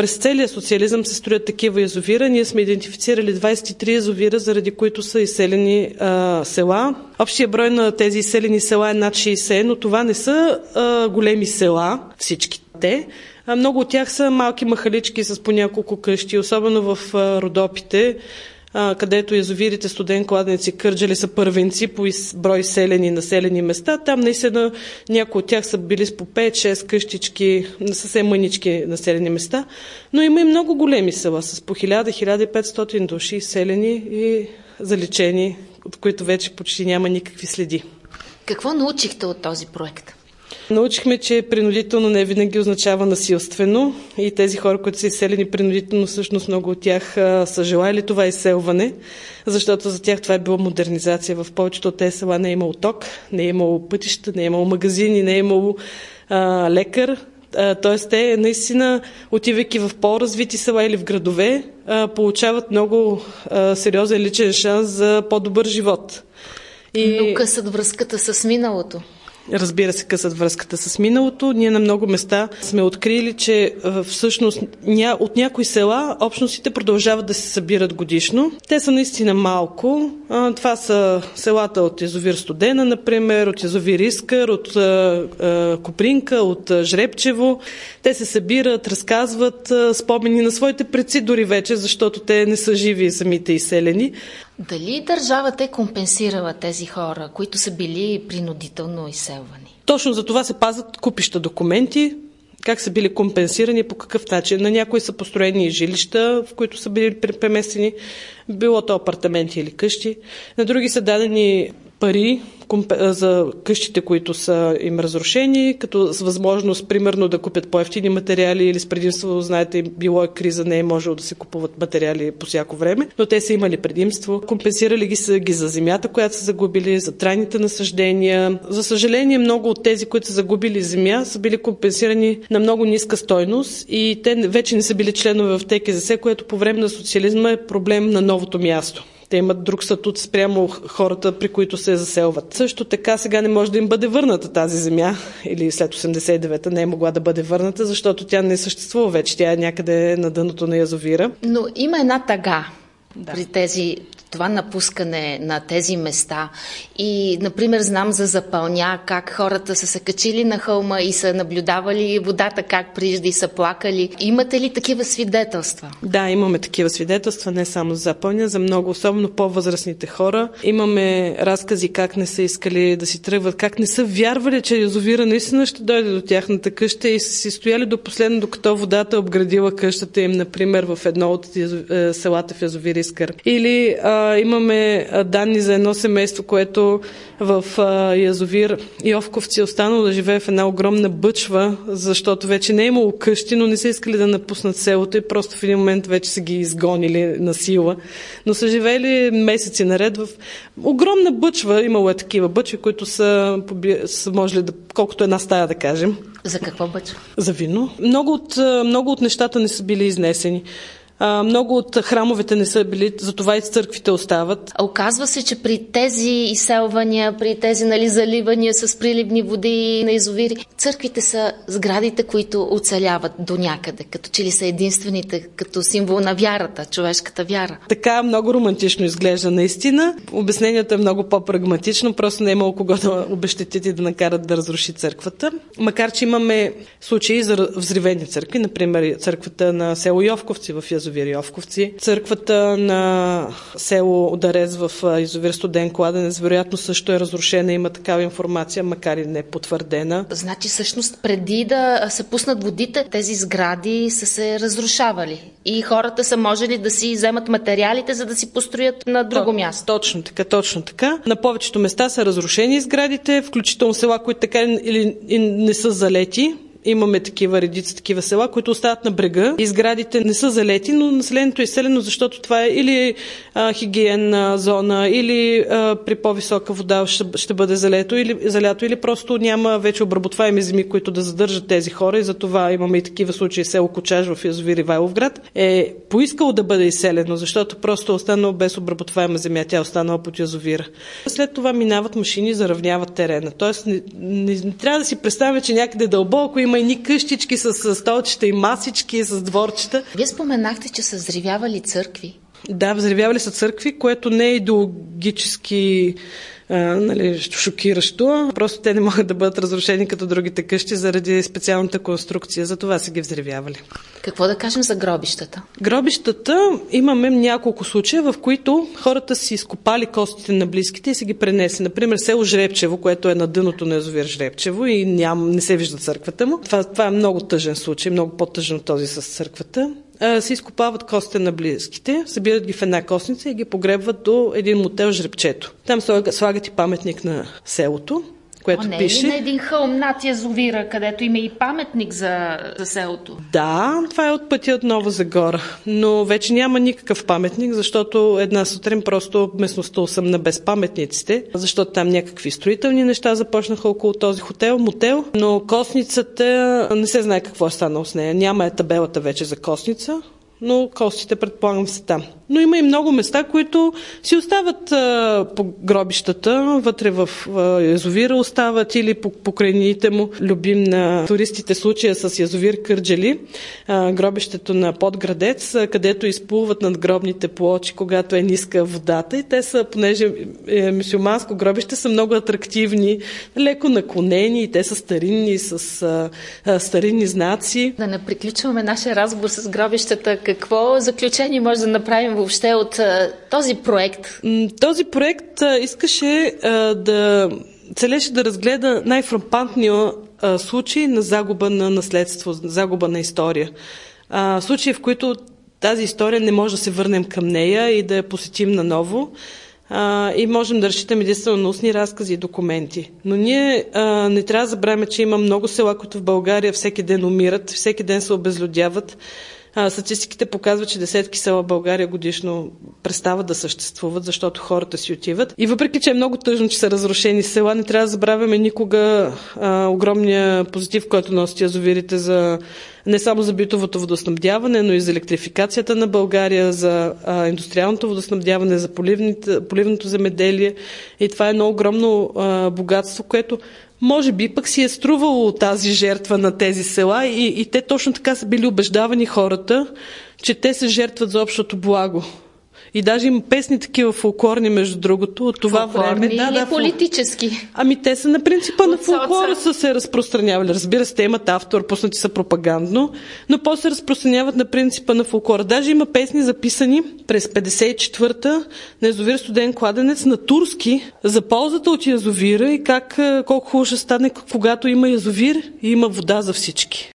През целия социализъм се строят такива язовира. Ние сме идентифицирали 23 язовира, заради които са изселени а, села. Общия брой на тези изселени села е над 60, но това не са а, големи села, всички те. А, много от тях са малки махалички с по няколко къщи, особено в а, Родопите където язовирите Студен, Кладенци, Кърджали са първенци по брой селени населени места. Там наистина някои от тях са били с по 5-6 къщички, съвсем мънички населени места, но има и много големи села с по 1000-1500 души селени и заличени, от които вече почти няма никакви следи. Какво научихте от този проект? Научихме, че принудително не винаги означава насилствено и тези хора, които са изселени принудително, всъщност много от тях са желали това изселване, защото за тях това е било модернизация. В повечето от тези села не е имало ток, не е имало пътища, не е имало магазини, не е имало а, лекар. Тоест те наистина, отивайки в по-развити села или в градове, получават много сериозен личен шанс за по-добър живот. И... Но късат връзката с миналото разбира се, късат връзката с миналото. Ние на много места сме открили, че всъщност от някои села общностите продължават да се събират годишно. Те са наистина малко. Това са селата от Язовир Студена, например, от Язовир Искър, от Копринка, от Жребчево. Те се събират, разказват спомени на своите предци дори вече, защото те не са живи самите изселени. Дали държавата е компенсирала тези хора, които са били принудително изселвани? Точно за това се пазят купища документи, как са били компенсирани, по какъв начин. На някои са построени жилища, в които са били преместени, било то апартаменти или къщи. На други са дадени пари за къщите, които са им разрушени, като с възможност, примерно, да купят по-ефтини материали или с предимство, знаете, било е криза, не е можело да се купуват материали по всяко време, но те са имали предимство. Компенсирали ги са ги за земята, която са загубили, за трайните насъждения. За съжаление, много от тези, които са загубили земя, са били компенсирани на много ниска стойност и те вече не са били членове в ТКЗС, което по време на социализма е проблем на новото място. Те имат друг статут спрямо хората, при които се заселват. Също така сега не може да им бъде върната тази земя или след 89-та не е могла да бъде върната, защото тя не съществува вече. Тя е някъде на дъното на язовира. Но има една тага да. при тези това напускане на тези места. И, например, знам за запълня, как хората са се качили на хълма и са наблюдавали водата как прижда и са плакали. Имате ли такива свидетелства? Да, имаме такива свидетелства, не само за запълня, за много, особено по-възрастните хора. Имаме разкази как не са искали да си тръгват, как не са вярвали, че язовира наистина ще дойде до тяхната къща и са си стояли до последно, докато водата е обградила къщата им, например, в едно от е, селата в язовир Искър. Или а, имаме данни за едно семейство, което в а, язовир Йовковци е останало да живее в една огромна бъчва, защото вече не е имало къщи, но не са искали да напуснат селото и просто в един момент вече са ги изгонили на сила. Но са живели месеци наред в огромна бъчва. Имало е такива бъчви, които са, са можели да, колкото една стая да кажем. За какво бъчва? За вино. Много от, много от нещата не са били изнесени. А, много от храмовете не са били, затова и църквите остават. Оказва се, че при тези изселвания, при тези нали, заливания с приливни води на изовири, църквите са сградите, които оцеляват до някъде, като че ли са единствените, като символ на вярата, човешката вяра. Така много романтично изглежда наистина. Обяснението е много по-прагматично, просто не е имало кого да обещетите и да накарат да разруши църквата. Макар, че имаме случаи за взривени църкви, например църквата на село Йовковци в Язовир язовир Йовковци. Църквата на село Ударец в язовир Студен Кладенец вероятно също е разрушена. Има такава информация, макар и не потвърдена. Значи всъщност преди да се пуснат водите, тези сгради са се разрушавали и хората са можели да си вземат материалите, за да си построят на друго То, място. Точно така, точно така. На повечето места са разрушени сградите, включително села, които така или не са залети Имаме такива редици, такива села, които остават на брега. Изградите не са залети, но населението е изселено, защото това е или а, хигиенна зона, или а, при по-висока вода ще, ще бъде залето, или, залято, или просто няма вече обработваеми земи, които да задържат тези хора. И затова имаме и такива случаи. Село Кочаж в Язовир Ивайловград е поискало да бъде изселено, защото просто е останало без обработваема земя. Тя е останала под язовира. След това минават машини, заравняват терена. Тоест не, не, не трябва да си представя, че някъде дълбоко има има и къщички с столчета и масички, с дворчета. Вие споменахте, че са взривявали църкви. Да, взривявали са църкви, което не е идеологически а, нали, шокиращо. Просто те не могат да бъдат разрушени като другите къщи заради специалната конструкция. За това са ги взривявали. Какво да кажем за гробищата? Гробищата имаме няколко случая, в които хората си изкопали костите на близките и си ги пренесли. Например, село Жребчево, което е на дъното на язовир Жребчево и ням, не се вижда църквата му. Това, това е много тъжен случай, много по-тъжен от този с църквата се изкопават костите на близките, събират ги в една костница и ги погребват до един мотел Жребчето. Там слагат и паметник на селото което О, не пише. Е на един хълм над язовира, където има и паметник за, за селото? Да, това е от пътя от Нова Загора, но вече няма никакъв паметник, защото една сутрин просто местността усъмна без паметниците, защото там някакви строителни неща започнаха около този хотел, мотел, но костницата не се знае какво е станало с нея. Няма е табелата вече за костница, но костите предполагам са там. Но има и много места, които си остават а, по гробищата, вътре в а, язовира остават или по покрайните му. Любим на туристите случая с язовир Кърджали, а, гробището на Подградец, а, където изплуват над гробните плочи, когато е ниска водата. И те са, понеже е мусулманско гробище, са много атрактивни, леко наклонени и те са старинни, с а, а, старинни знаци. Да не приключваме нашия разговор с гробищата какво заключение може да направим въобще от този проект? Този проект искаше да целеше да разгледа най-фрапантния случай на загуба на наследство, загуба на история. Случаи, в които тази история не може да се върнем към нея и да я посетим наново. И можем да разчитаме единствено на устни разкази и документи. Но ние не трябва да забравяме, че има много села, които в България всеки ден умират, всеки ден се обезлюдяват. Статистиките показват, че десетки села България годишно престават да съществуват, защото хората си отиват. И въпреки, че е много тъжно, че са разрушени села, не трябва да забравяме никога а, огромния позитив, който носят язовирите за не само за битовото водоснабдяване, но и за електрификацията на България, за а, индустриалното водоснабдяване, за поливното земеделие. И това е едно огромно а, богатство, което може би пък си е струвало тази жертва на тези села и, и те точно така са били убеждавани хората, че те се жертват за общото благо. И даже има песни такива фолклорни, между другото, от това фолклорни време. Да, да, политически. Ами те са на принципа на фолклора са се разпространявали. Разбира се, те имат автор, пуснати са пропагандно, но после се разпространяват на принципа на фолклора. Даже има песни записани през 54-та на язовир Студен кладенец на турски за ползата от язовира и как, колко хубаво ще стане, когато има язовир и има вода за всички.